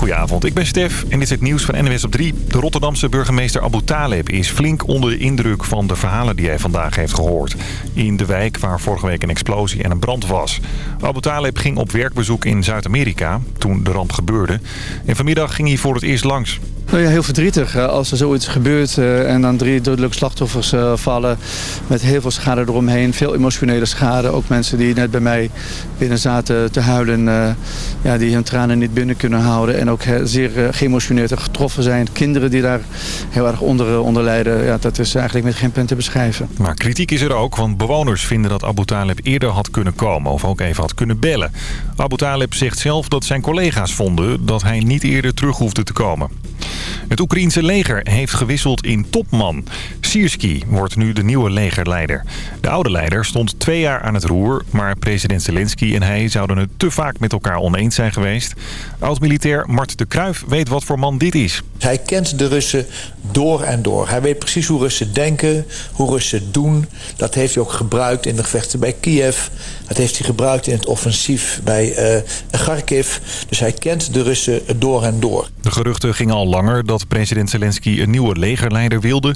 Goedenavond, ik ben Stef en dit is het nieuws van NWS op 3. De Rotterdamse burgemeester Abu Taleb is flink onder de indruk van de verhalen die hij vandaag heeft gehoord. In de wijk waar vorige week een explosie en een brand was. Abu Taleb ging op werkbezoek in Zuid-Amerika toen de ramp gebeurde. En vanmiddag ging hij voor het eerst langs. Nou ja, heel verdrietig als er zoiets gebeurt uh, en dan drie dodelijke slachtoffers uh, vallen met heel veel schade eromheen. Veel emotionele schade. Ook mensen die net bij mij binnen zaten te huilen, ja, die hun tranen niet binnen kunnen houden. En ook zeer geëmotioneerd en getroffen zijn. Kinderen die daar heel erg onder, onder lijden. Ja, dat is eigenlijk met geen pen te beschrijven. Maar kritiek is er ook, want bewoners vinden dat Abu Talib eerder had kunnen komen of ook even had kunnen bellen. Abu Talib zegt zelf dat zijn collega's vonden dat hij niet eerder terug hoefde te komen. Het Oekraïense leger heeft gewisseld in topman. Sierski wordt nu de nieuwe legerleider. De oude leider stond twee jaar aan het roer... maar president Zelensky en hij zouden het te vaak met elkaar oneens zijn geweest. Oud-militair Mart de Kruijf weet wat voor man dit is. Hij kent de Russen door en door. Hij weet precies hoe Russen denken, hoe Russen doen. Dat heeft hij ook gebruikt in de gevechten bij Kiev. Dat heeft hij gebruikt in het offensief bij uh, Kharkiv. Dus hij kent de Russen door en door. De geruchten gingen al dat president Zelensky een nieuwe legerleider wilde.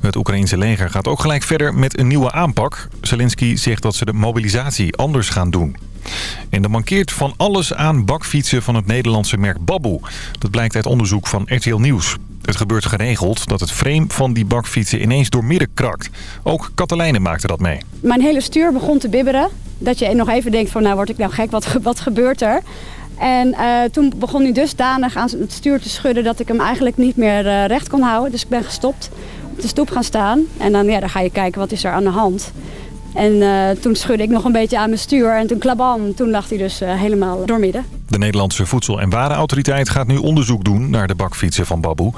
Het Oekraïense leger gaat ook gelijk verder met een nieuwe aanpak. Zelensky zegt dat ze de mobilisatie anders gaan doen. En er mankeert van alles aan bakfietsen van het Nederlandse merk Baboe. Dat blijkt uit onderzoek van RTL Nieuws. Het gebeurt geregeld dat het frame van die bakfietsen ineens doormidden krakt. Ook Katelijne maakte dat mee. Mijn hele stuur begon te bibberen. Dat je nog even denkt van nou word ik nou gek, wat, wat gebeurt er? En uh, toen begon hij dusdanig aan het stuur te schudden dat ik hem eigenlijk niet meer uh, recht kon houden. Dus ik ben gestopt, op de stoep gaan staan. En dan, ja, dan ga je kijken wat is er aan de hand. En uh, toen schudde ik nog een beetje aan mijn stuur en toen klabam, toen lag hij dus helemaal doormidden. De Nederlandse Voedsel- en Warenautoriteit gaat nu onderzoek doen naar de bakfietsen van Baboe.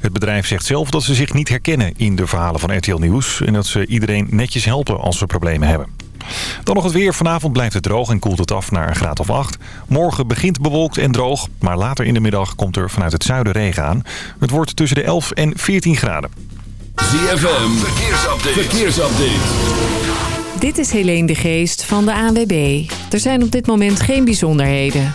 Het bedrijf zegt zelf dat ze zich niet herkennen in de verhalen van RTL Nieuws... en dat ze iedereen netjes helpen als ze problemen hebben. Dan nog het weer. Vanavond blijft het droog en koelt het af naar een graad of 8. Morgen begint bewolkt en droog, maar later in de middag komt er vanuit het zuiden regen aan. Het wordt tussen de 11 en 14 graden. ZFM, verkeersupdate. verkeersupdate. Dit is Helene de Geest van de ANWB. Er zijn op dit moment geen bijzonderheden.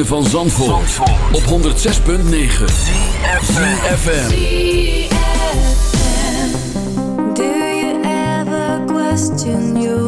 van Zandvoort, op 106.9 CFFM Do you ever question your?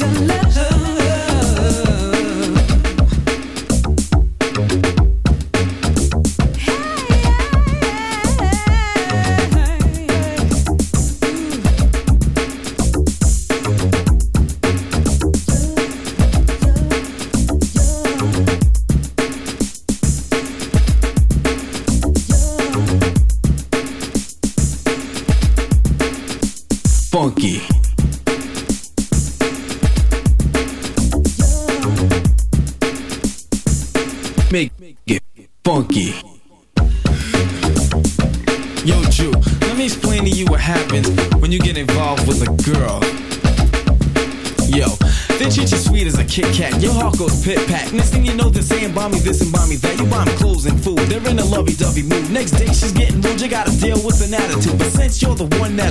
your love.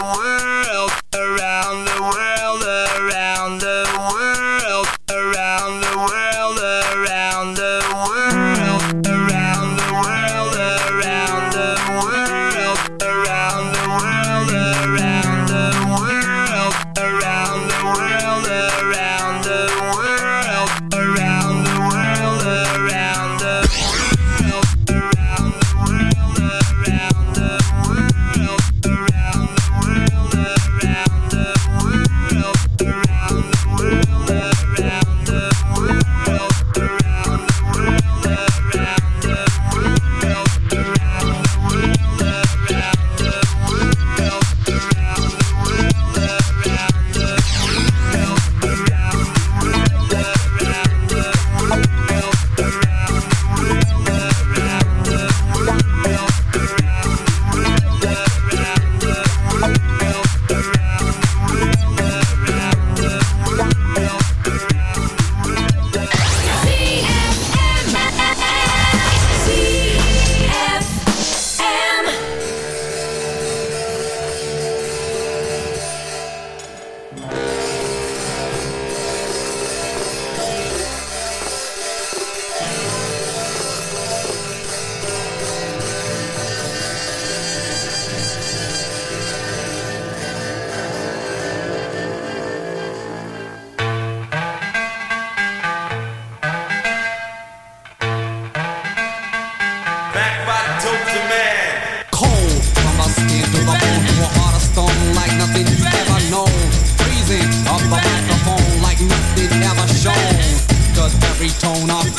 Wow.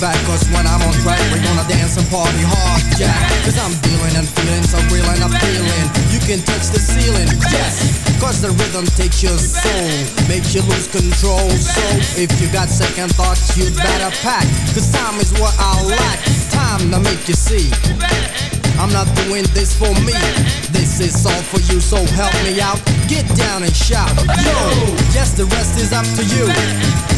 back Cause when I'm on track We're gonna dance and party hard, yeah Cause I'm dealing and feeling so real and I'm feeling You can touch the ceiling, yes Cause the rhythm takes your soul Makes you lose control So if you got second thoughts You better pack Cause time is what I like. Time to make you see I'm not doing this for me. This is all for you, so help me out. Get down and shout. Yo, yes, the rest is up to you.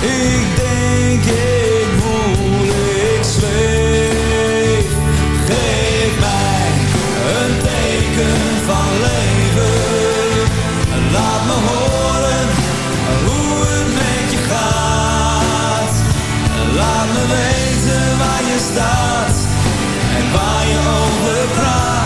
ik denk, ik voel, ik zweef. Mij een teken van leven. Laat me horen hoe het met je gaat. Laat me weten waar je staat en waar je over praat.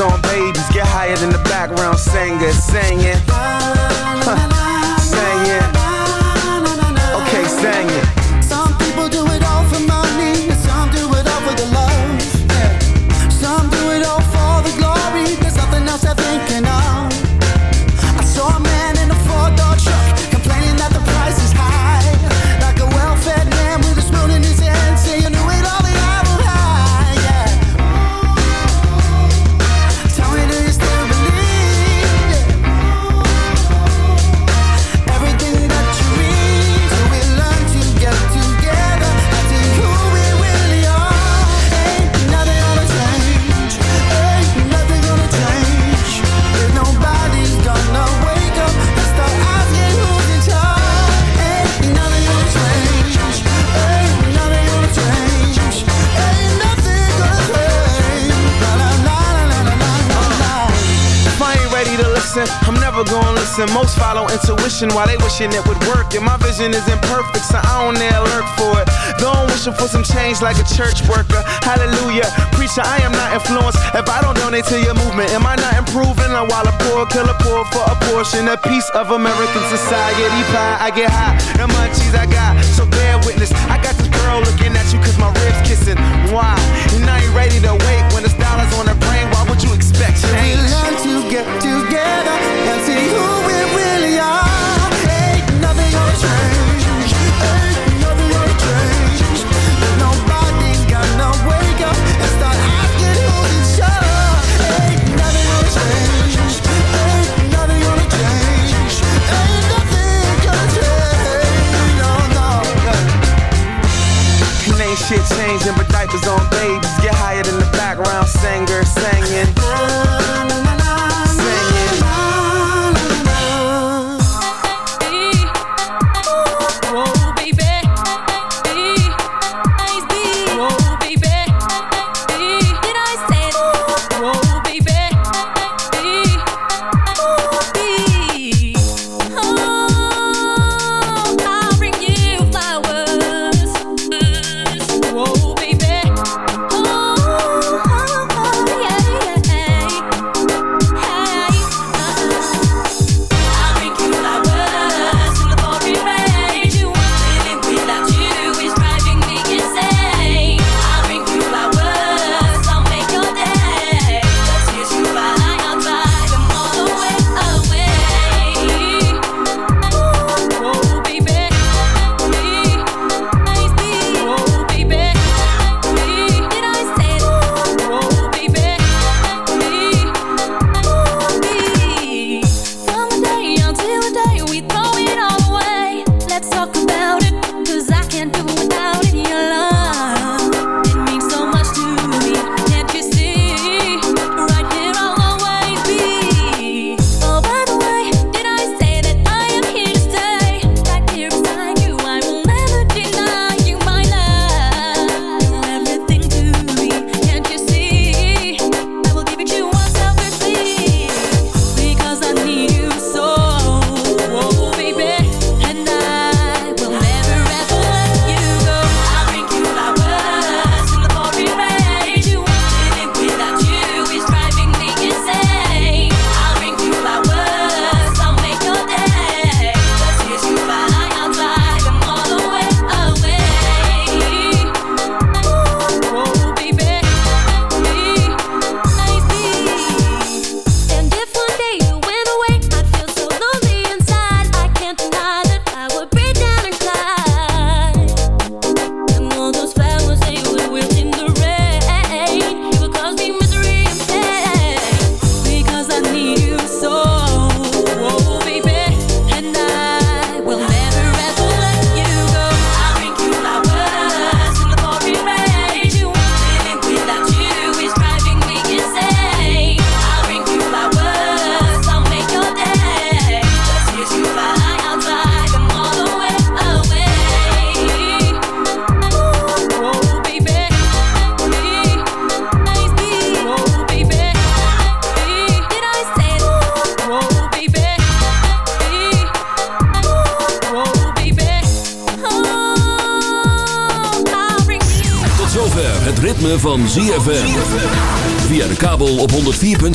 on babies, get higher than wishing while they wishing it would work. And my vision is imperfect, so I don't dare lurk for it. Though I'm wishing for some change like a church worker. Hallelujah. Preacher, I am not influenced. If I don't donate to your movement, am I not improving? I'm while a poor killer poor for a portion, a piece of American society pie. I get high, and munchies cheese I got, so bear witness. I got this girl looking at you